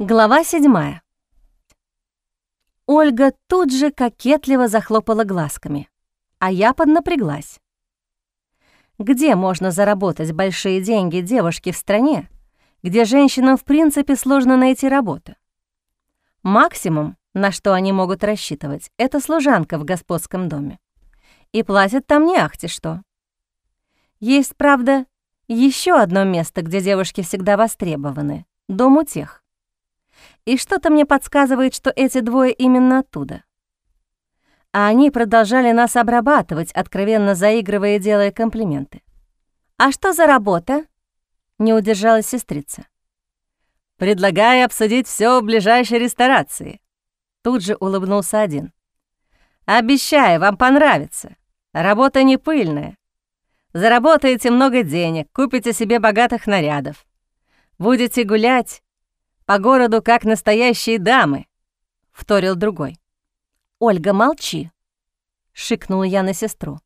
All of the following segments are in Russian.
Глава седьмая. Ольга тут же кокетливо захлопала глазками, а я поднапряглась. Где можно заработать большие деньги девушке в стране, где женщинам в принципе сложно найти работу? Максимум, на что они могут рассчитывать, это служанка в господском доме. И платят там не ахти что. Есть, правда, еще одно место, где девушки всегда востребованы — дом у тех. И что-то мне подсказывает, что эти двое именно оттуда. А они продолжали нас обрабатывать, откровенно заигрывая и делая комплименты. «А что за работа?» — не удержалась сестрица. «Предлагаю обсудить все в ближайшей ресторации». Тут же улыбнулся один. «Обещаю, вам понравится. Работа не пыльная. Заработаете много денег, купите себе богатых нарядов. Будете гулять по городу, как настоящие дамы», — вторил другой. «Ольга, молчи», — шикнула я на сестру.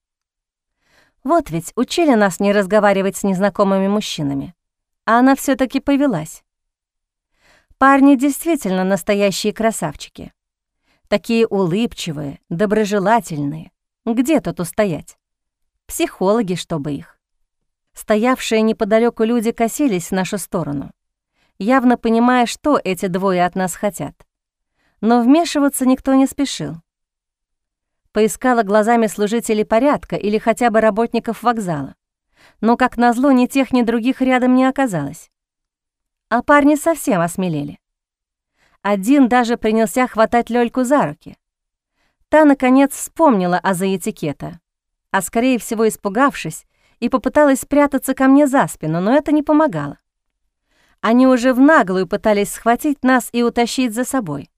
«Вот ведь учили нас не разговаривать с незнакомыми мужчинами, а она все таки повелась. Парни действительно настоящие красавчики. Такие улыбчивые, доброжелательные. Где тут устоять? Психологи, чтобы их. Стоявшие неподалеку люди косились в нашу сторону явно понимая, что эти двое от нас хотят. Но вмешиваться никто не спешил. Поискала глазами служителей порядка или хотя бы работников вокзала. Но, как назло, ни тех, ни других рядом не оказалось. А парни совсем осмелели. Один даже принялся хватать Лёльку за руки. Та, наконец, вспомнила о этикета, а, скорее всего, испугавшись, и попыталась спрятаться ко мне за спину, но это не помогало. Они уже в наглую пытались схватить нас и утащить за собой.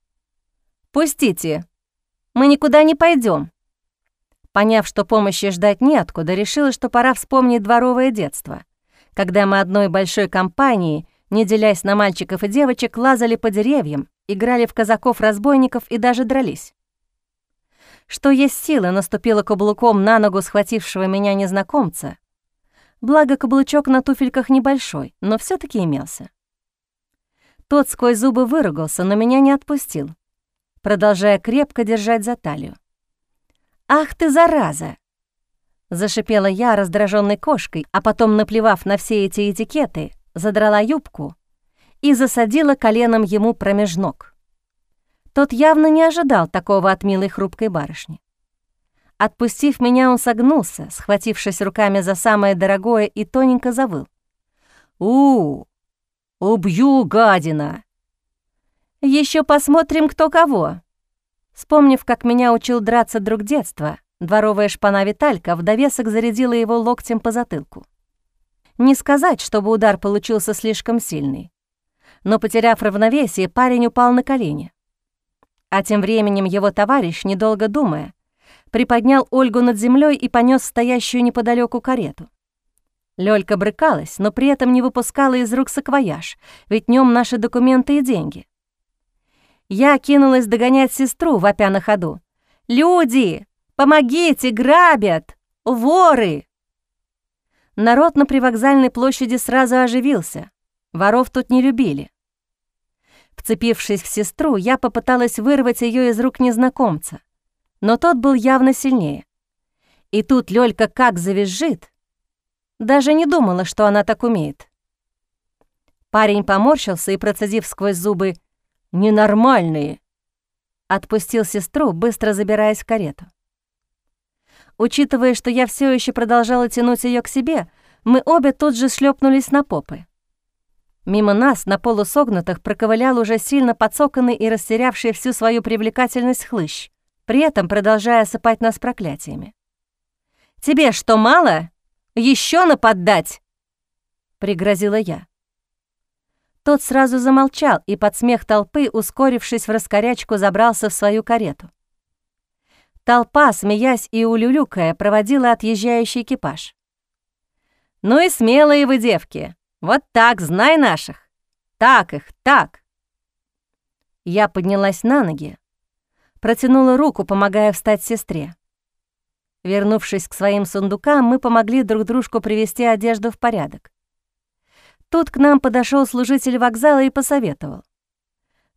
«Пустите! Мы никуда не пойдем. Поняв, что помощи ждать неоткуда, решила, что пора вспомнить дворовое детство, когда мы одной большой компанией, не делясь на мальчиков и девочек, лазали по деревьям, играли в казаков-разбойников и даже дрались. Что есть силы, наступила каблуком на ногу схватившего меня незнакомца. Благо, каблучок на туфельках небольшой, но все таки имелся. Тот сквозь зубы выругался, но меня не отпустил, продолжая крепко держать за талию. «Ах ты, зараза!» Зашипела я раздраженной кошкой, а потом, наплевав на все эти этикеты, задрала юбку и засадила коленом ему промеж ног. Тот явно не ожидал такого от милой хрупкой барышни. Отпустив меня, он согнулся, схватившись руками за самое дорогое и тоненько завыл. у, «Убью, гадина!» Еще посмотрим, кто кого!» Вспомнив, как меня учил драться друг детства, дворовая шпана Виталька в довесок зарядила его локтем по затылку. Не сказать, чтобы удар получился слишком сильный. Но, потеряв равновесие, парень упал на колени. А тем временем его товарищ, недолго думая, приподнял Ольгу над землей и понес стоящую неподалеку карету. Лёлька брыкалась, но при этом не выпускала из рук саквояж, ведь в нём наши документы и деньги. Я кинулась догонять сестру, вопя на ходу. «Люди! Помогите! Грабят! Воры!» Народ на привокзальной площади сразу оживился. Воров тут не любили. Вцепившись в сестру, я попыталась вырвать ее из рук незнакомца, но тот был явно сильнее. И тут Лёлька как завизжит, даже не думала, что она так умеет. Парень поморщился и, процедив сквозь зубы «ненормальные», отпустил сестру, быстро забираясь в карету. Учитывая, что я все еще продолжала тянуть ее к себе, мы обе тут же шлепнулись на попы. Мимо нас на полусогнутых проковылял уже сильно подсоканный и растерявший всю свою привлекательность хлыщ, при этом продолжая осыпать нас проклятиями. «Тебе что, мало?» Еще нападать!» — пригрозила я. Тот сразу замолчал и под смех толпы, ускорившись в раскорячку, забрался в свою карету. Толпа, смеясь и улюлюкая, проводила отъезжающий экипаж. «Ну и смелые вы, девки! Вот так, знай наших! Так их, так!» Я поднялась на ноги, протянула руку, помогая встать сестре. Вернувшись к своим сундукам, мы помогли друг дружку привести одежду в порядок. Тут к нам подошел служитель вокзала и посоветовал.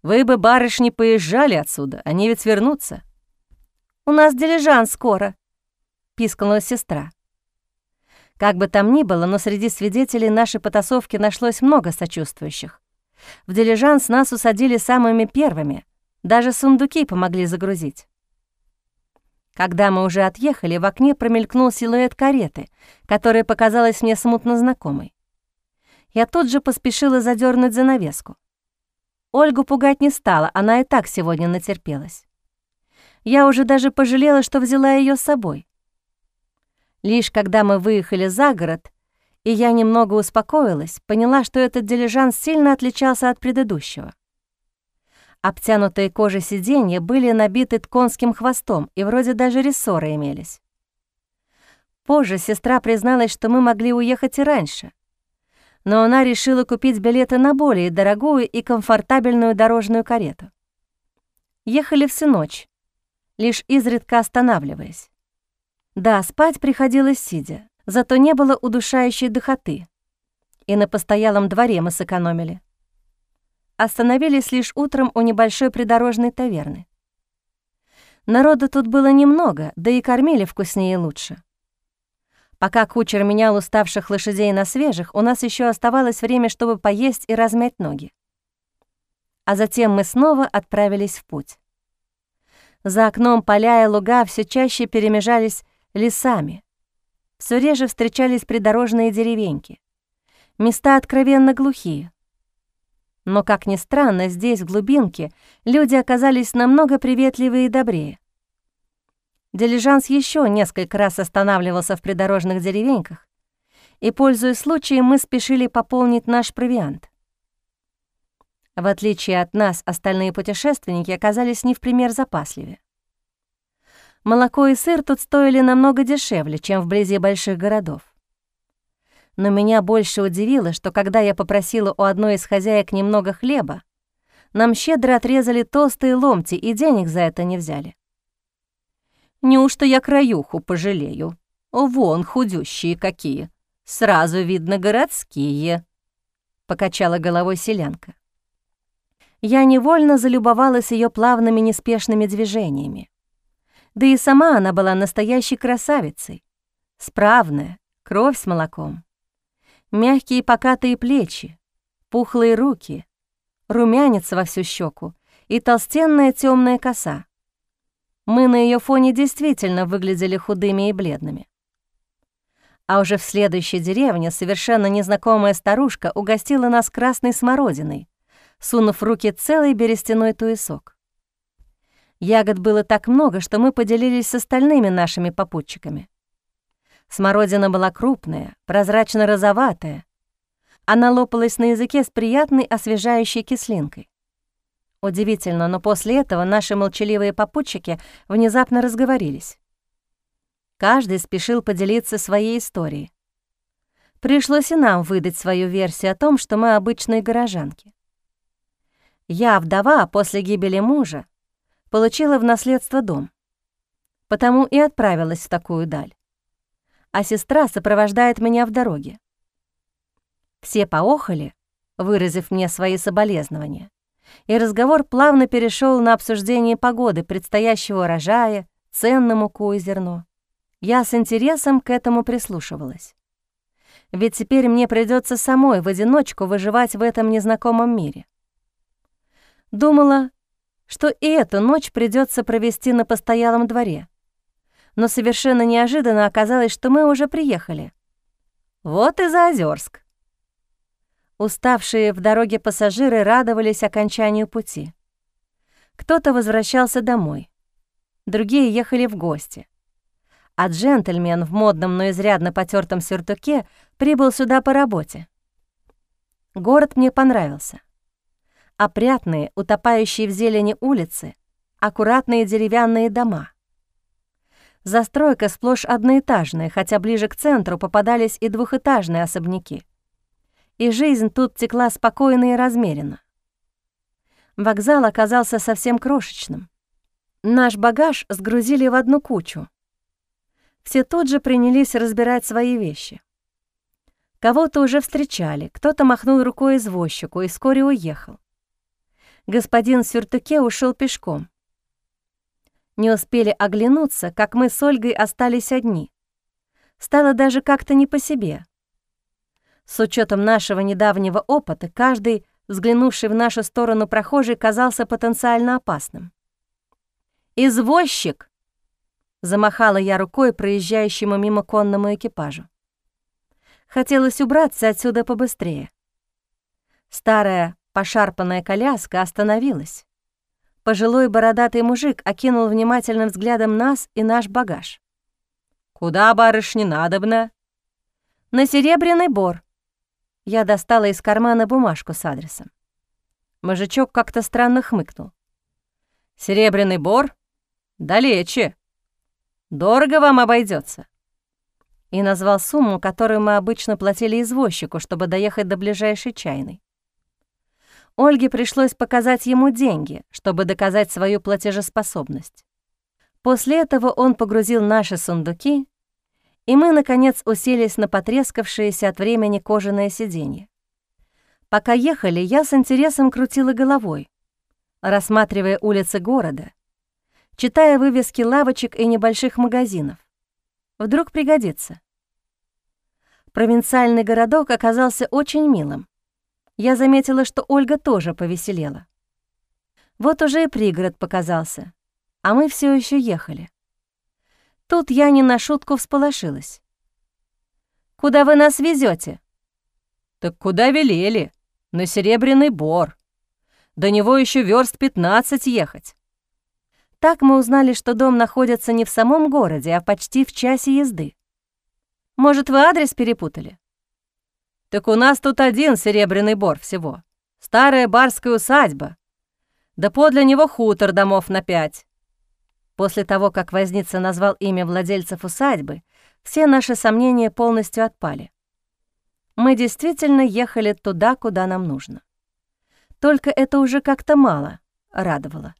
Вы бы, барышни, поезжали отсюда, они ведь вернутся». «У нас дилижанс скоро», — пискнула сестра. Как бы там ни было, но среди свидетелей нашей потасовки нашлось много сочувствующих. В дилижанс нас усадили самыми первыми, даже сундуки помогли загрузить. Когда мы уже отъехали, в окне промелькнул силуэт кареты, которая показалась мне смутно знакомой. Я тут же поспешила задернуть занавеску. Ольгу пугать не стала, она и так сегодня натерпелась. Я уже даже пожалела, что взяла ее с собой. Лишь когда мы выехали за город, и я немного успокоилась, поняла, что этот дилижанс сильно отличался от предыдущего. Обтянутые кожей сиденья были набиты тконским хвостом, и вроде даже рессоры имелись. Позже сестра призналась, что мы могли уехать и раньше. Но она решила купить билеты на более дорогую и комфортабельную дорожную карету. Ехали всю ночь, лишь изредка останавливаясь. Да, спать приходилось сидя, зато не было удушающей духоты. И на постоялом дворе мы сэкономили остановились лишь утром у небольшой придорожной таверны. Народа тут было немного, да и кормили вкуснее и лучше. Пока кучер менял уставших лошадей на свежих, у нас еще оставалось время, чтобы поесть и размять ноги. А затем мы снова отправились в путь. За окном поля и луга все чаще перемежались лесами. Все реже встречались придорожные деревеньки. Места откровенно глухие. Но, как ни странно, здесь, в глубинке, люди оказались намного приветливее и добрее. Дилижанс еще несколько раз останавливался в придорожных деревеньках, и, пользуясь случаем, мы спешили пополнить наш провиант. В отличие от нас, остальные путешественники оказались не в пример запасливее. Молоко и сыр тут стоили намного дешевле, чем вблизи больших городов. Но меня больше удивило, что когда я попросила у одной из хозяек немного хлеба, нам щедро отрезали толстые ломти и денег за это не взяли. Неужто я краюху пожалею? Вон худющие какие. Сразу видно городские, — покачала головой селянка. Я невольно залюбовалась ее плавными неспешными движениями. Да и сама она была настоящей красавицей. Справная, кровь с молоком. Мягкие покатые плечи, пухлые руки, румянец во всю щеку и толстенная темная коса. Мы на ее фоне действительно выглядели худыми и бледными. А уже в следующей деревне совершенно незнакомая старушка угостила нас красной смородиной, сунув в руки целый берестяной туесок. Ягод было так много, что мы поделились с остальными нашими попутчиками. Смородина была крупная, прозрачно-розоватая. Она лопалась на языке с приятной освежающей кислинкой. Удивительно, но после этого наши молчаливые попутчики внезапно разговорились. Каждый спешил поделиться своей историей. Пришлось и нам выдать свою версию о том, что мы обычные горожанки. Я, вдова, после гибели мужа, получила в наследство дом. Потому и отправилась в такую даль а сестра сопровождает меня в дороге. Все поохали, выразив мне свои соболезнования, и разговор плавно перешел на обсуждение погоды, предстоящего урожая, цен на муку и зерно. Я с интересом к этому прислушивалась. Ведь теперь мне придется самой в одиночку выживать в этом незнакомом мире. Думала, что и эту ночь придется провести на постоялом дворе, но совершенно неожиданно оказалось, что мы уже приехали. Вот и Заозерск. Уставшие в дороге пассажиры радовались окончанию пути. Кто-то возвращался домой, другие ехали в гости. А джентльмен в модном, но изрядно потертом сюртуке прибыл сюда по работе. Город мне понравился. Опрятные, утопающие в зелени улицы, аккуратные деревянные дома — Застройка сплошь одноэтажная, хотя ближе к центру попадались и двухэтажные особняки. И жизнь тут текла спокойно и размеренно. Вокзал оказался совсем крошечным. Наш багаж сгрузили в одну кучу. Все тут же принялись разбирать свои вещи. Кого-то уже встречали, кто-то махнул рукой извозчику и вскоре уехал. Господин в сюртуке ушел пешком. Не успели оглянуться, как мы с Ольгой остались одни. Стало даже как-то не по себе. С учетом нашего недавнего опыта, каждый, взглянувший в нашу сторону прохожий, казался потенциально опасным. «Извозчик!» — замахала я рукой проезжающему мимо конному экипажу. Хотелось убраться отсюда побыстрее. Старая пошарпанная коляска остановилась. Пожилой бородатый мужик окинул внимательным взглядом нас и наш багаж. «Куда, барышни, надобно?» «На Серебряный Бор», я достала из кармана бумажку с адресом. Мужичок как-то странно хмыкнул. «Серебряный бор? Далече. Дорого вам обойдется. И назвал сумму, которую мы обычно платили извозчику, чтобы доехать до ближайшей чайной. Ольге пришлось показать ему деньги, чтобы доказать свою платежеспособность. После этого он погрузил наши сундуки и мы, наконец, уселись на потрескавшееся от времени кожаное сиденье. Пока ехали, я с интересом крутила головой, рассматривая улицы города, читая вывески лавочек и небольших магазинов. Вдруг пригодится. Провинциальный городок оказался очень милым. Я заметила, что Ольга тоже повеселела. Вот уже и пригород показался, а мы все еще ехали. Тут я не на шутку всполошилась. «Куда вы нас везете? «Так куда велели? На Серебряный Бор. До него еще верст 15 ехать». Так мы узнали, что дом находится не в самом городе, а почти в часе езды. Может, вы адрес перепутали? Так у нас тут один Серебряный Бор всего. Старая барская усадьба. Да подле него хутор домов на пять. После того, как Возница назвал имя владельцев усадьбы, все наши сомнения полностью отпали. Мы действительно ехали туда, куда нам нужно. Только это уже как-то мало радовало.